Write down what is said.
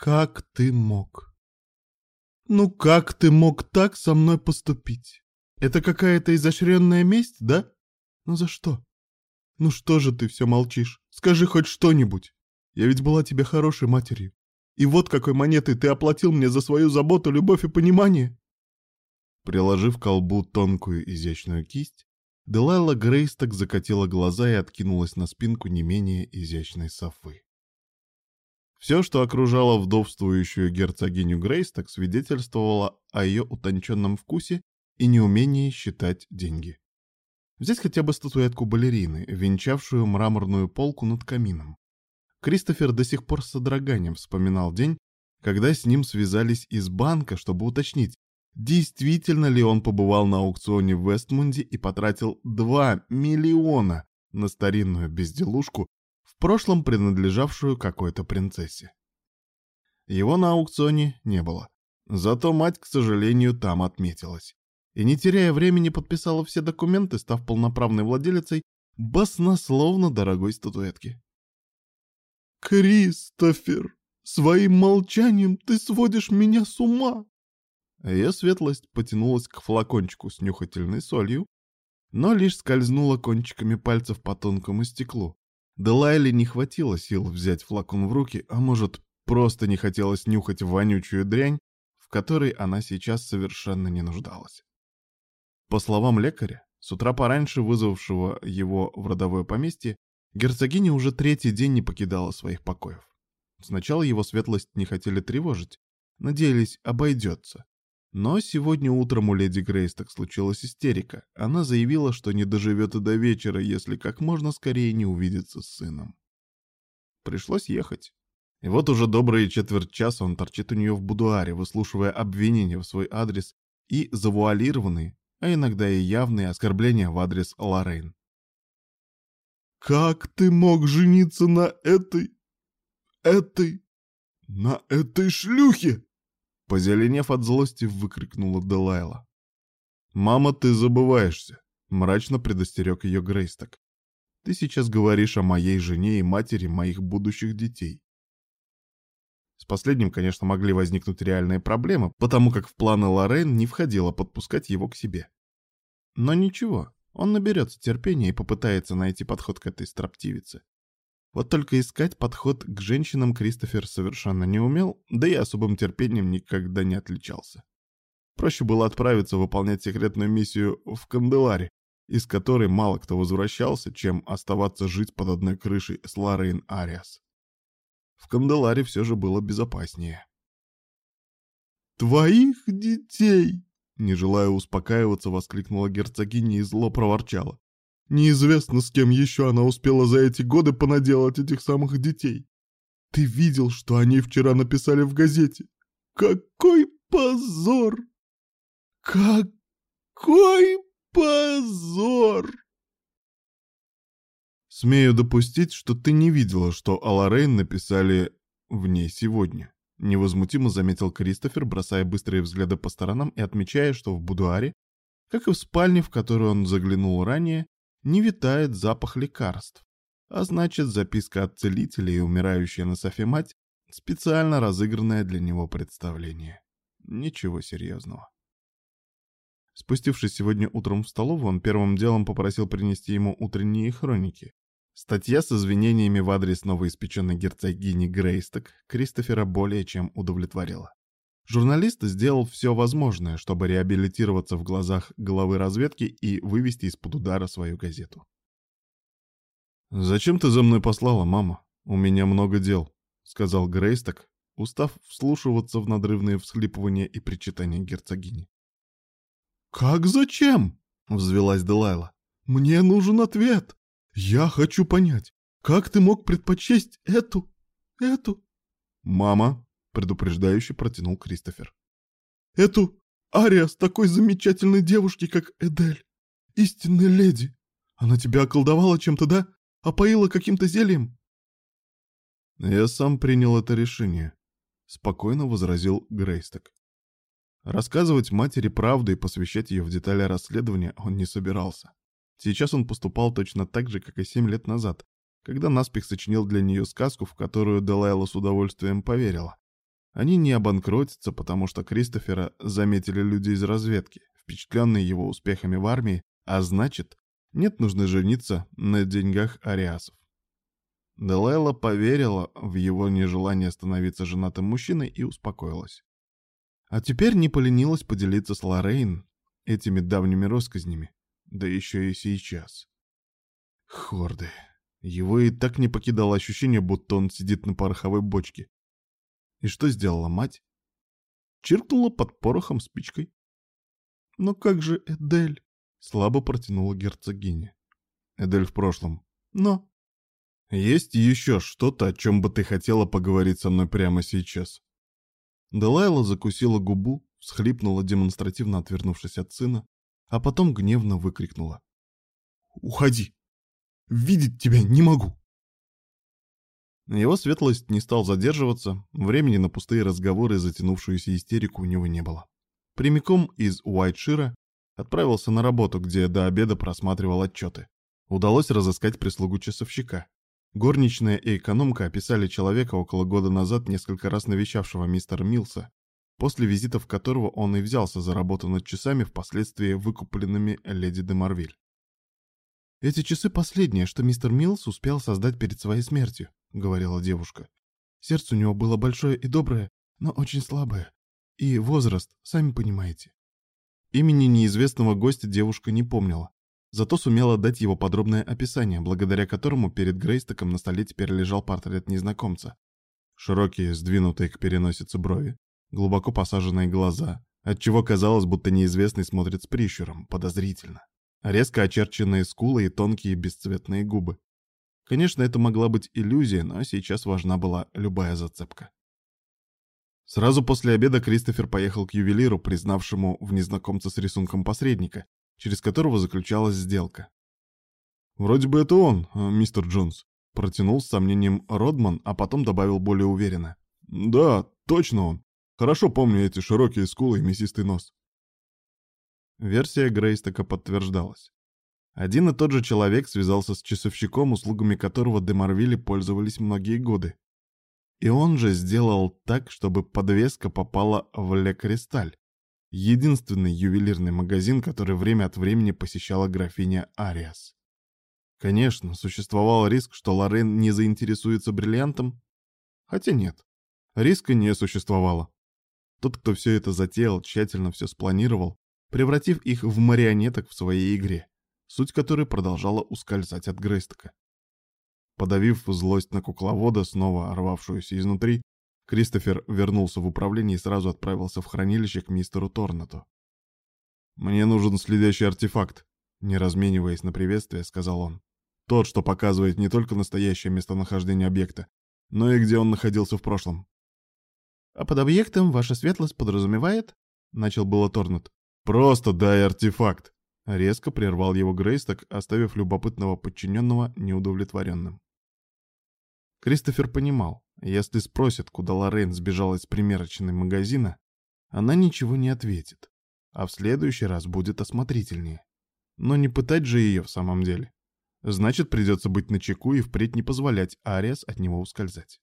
Как ты мог? Ну как ты мог так со мной поступить? Это какая-то изощренная месть, да? Ну за что? Ну что же ты все молчишь? Скажи хоть что-нибудь. Я ведь была тебе хорошей матерью. И вот какой монетой ты оплатил мне за свою заботу, любовь и понимание. Приложив к колбу тонкую изящную кисть, Делайла Грейсток закатила глаза и откинулась на спинку не менее изящной софы. Все, что окружало вдовствующую герцогиню Грейсток, свидетельствовало о ее утонченном вкусе и неумении считать деньги. Взять хотя бы статуэтку балерины, венчавшую мраморную полку над камином. Кристофер до сих пор с содроганием вспоминал день, когда с ним связались из банка, чтобы уточнить, действительно ли он побывал на аукционе в Вестмунде и потратил 2 миллиона на старинную безделушку, в прошлом принадлежавшую какой-то принцессе. Его на аукционе не было. Зато мать, к сожалению, там отметилась. И не теряя времени подписала все документы, став полноправной владелицей баснословно дорогой статуэтки. «Кристофер, своим молчанием ты сводишь меня с ума!» Ее светлость потянулась к флакончику с нюхательной солью, но лишь скользнула кончиками пальцев по тонкому стеклу. Делайле не хватило сил взять флакон в руки, а может, просто не хотелось нюхать вонючую дрянь, в которой она сейчас совершенно не нуждалась. По словам лекаря, с утра пораньше вызвавшего его в родовое поместье, Герцогиня уже третий день не покидала своих покоев. Сначала его светлость не хотели тревожить, надеялись, обойдется. Но сегодня утром у леди Грейс так случилась истерика. Она заявила, что не доживет и до вечера, если как можно скорее не увидится с сыном. Пришлось ехать. И вот уже добрые четверть часа он торчит у нее в будуаре, выслушивая обвинения в свой адрес и завуалированные, а иногда и явные оскорбления в адрес Лоррейн. Как ты мог жениться на этой... этой... на этой шлюхе?» Позеленев от злости, выкрикнула Делайла. «Мама, ты забываешься», — мрачно предостерег ее Грейсток. «Ты сейчас говоришь о моей жене и матери моих будущих детей». С последним, конечно, могли возникнуть реальные проблемы, потому как в планы Лорен не входило подпускать его к себе. Но ничего, он наберется терпения и попытается найти подход к этой строптивице. Вот только искать подход к женщинам Кристофер совершенно не умел, да и особым терпением никогда не отличался. Проще было отправиться выполнять секретную миссию в Канделаре, из которой мало кто возвращался, чем оставаться жить под одной крышей с Лоррейн Ариас. В Канделаре все же было безопаснее. «Твоих детей!» Не желая успокаиваться, воскликнула герцогиня и зло проворчала. Неизвестно, с кем еще она успела за эти годы понаделать этих самых детей. Ты видел, что они вчера написали в газете? Какой позор! Какой позор! Смею допустить, что ты не видела, что Аларейн написали в ней сегодня. Невозмутимо заметил Кристофер, бросая быстрые взгляды по сторонам и отмечая, что в будуаре, как и в спальне, в которую он заглянул ранее, не витает запах лекарств. А значит, записка от целителя и умирающая на софе мать — специально разыгранное для него представление. Ничего серьезного. Спустившись сегодня утром в столовую, он первым делом попросил принести ему утренние хроники. Статья с извинениями в адрес новоиспеченной герцогини Грейсток Кристофера более чем удовлетворила. Журналист сделал все возможное, чтобы реабилитироваться в глазах главы разведки и вывести из-под удара свою газету. «Зачем ты за мной послала, мама? У меня много дел», — сказал Грейсток, устав вслушиваться в надрывные всхлипывания и причитания герцогини. «Как зачем?» — взвелась Делайла. «Мне нужен ответ!» Я хочу понять, как ты мог предпочесть эту, эту... Мама, предупреждающе протянул Кристофер. Эту Ария с такой замечательной девушки, как Эдель. Истинная леди. Она тебя околдовала чем-то, да? Опоила каким-то зельем? Я сам принял это решение, спокойно возразил Грейсток. Рассказывать матери правду и посвящать ее в детали расследования он не собирался. Сейчас он поступал точно так же, как и семь лет назад, когда наспех сочинил для нее сказку, в которую Делайла с удовольствием поверила. Они не обанкротятся, потому что Кристофера заметили люди из разведки, впечатленные его успехами в армии, а значит, нет нужды жениться на деньгах ариасов. Делайла поверила в его нежелание становиться женатым мужчиной и успокоилась. А теперь не поленилась поделиться с Лоррейн этими давними россказнями, да еще и сейчас. Хорды. Его и так не покидало ощущение, будто он сидит на пороховой бочке. И что сделала мать? Чиркнула под порохом спичкой. «Но как же Эдель?» — слабо протянула герцогиня. «Эдель в прошлом. Но...» «Есть еще что-то, о чем бы ты хотела поговорить со мной прямо сейчас?» Делайла закусила губу, всхлипнула, демонстративно отвернувшись от сына, а потом гневно выкрикнула. «Уходи! Видеть тебя не могу!» Его светлость не стал задерживаться, времени на пустые разговоры и затянувшуюся истерику у него не было. Прямиком из Уайтшира отправился на работу, где до обеда просматривал отчеты. Удалось разыскать прислугу часовщика. Горничная и экономка описали человека около года назад, несколько раз навещавшего мистера Милса, после визитов которого он и взялся за работу над часами, впоследствии выкупленными леди де Марвиль. «Эти часы последнее, что мистер Милс успел создать перед своей смертью», — говорила девушка. «Сердце у него было большое и доброе, но очень слабое. И возраст, сами понимаете». Имени неизвестного гостя девушка не помнила, зато сумела дать его подробное описание, благодаря которому перед Грейстоком на столе теперь лежал портрет незнакомца. Широкие, сдвинутые к переносице брови, глубоко посаженные глаза, отчего казалось, будто неизвестный смотрит с прищуром, подозрительно. Резко очерченные скулы и тонкие бесцветные губы. Конечно, это могла быть иллюзия, но сейчас важна была любая зацепка. Сразу после обеда Кристофер поехал к ювелиру, признавшему в незнакомце с рисунком посредника, через которого заключалась сделка. «Вроде бы это он, а, мистер Джонс», — протянул с сомнением Родман, а потом добавил более уверенно. «Да, точно он. Хорошо помню эти широкие скулы и мясистый нос». Версия Грейстока подтверждалась. Один и тот же человек связался с часовщиком, услугами которого Демарвилли пользовались многие годы. И он же сделал так, чтобы подвеска попала в Ле Кристаль, единственный ювелирный магазин, который время от времени посещала графиня Ариас. Конечно, существовал риск, что Лорен не заинтересуется бриллиантом. Хотя нет, риска не существовало. Тот, кто все это затеял, тщательно все спланировал, превратив их в марионеток в своей игре суть которой продолжала ускользать от Грейстока. Подавив злость на кукловода, снова рвавшуюся изнутри, Кристофер вернулся в управление и сразу отправился в хранилище к мистеру Торнату. «Мне нужен следящий артефакт», — не размениваясь на приветствие, сказал он. «Тот, что показывает не только настоящее местонахождение объекта, но и где он находился в прошлом». «А под объектом ваша светлость подразумевает?» — начал было Торнат. «Просто дай артефакт», Резко прервал его Грейсток, оставив любопытного подчиненного неудовлетворенным. Кристофер понимал, если спросят, куда Лорен сбежала из примерочной магазина, она ничего не ответит, а в следующий раз будет осмотрительнее. Но не пытать же ее в самом деле. Значит, придется быть начеку и впредь не позволять Ариас от него ускользать.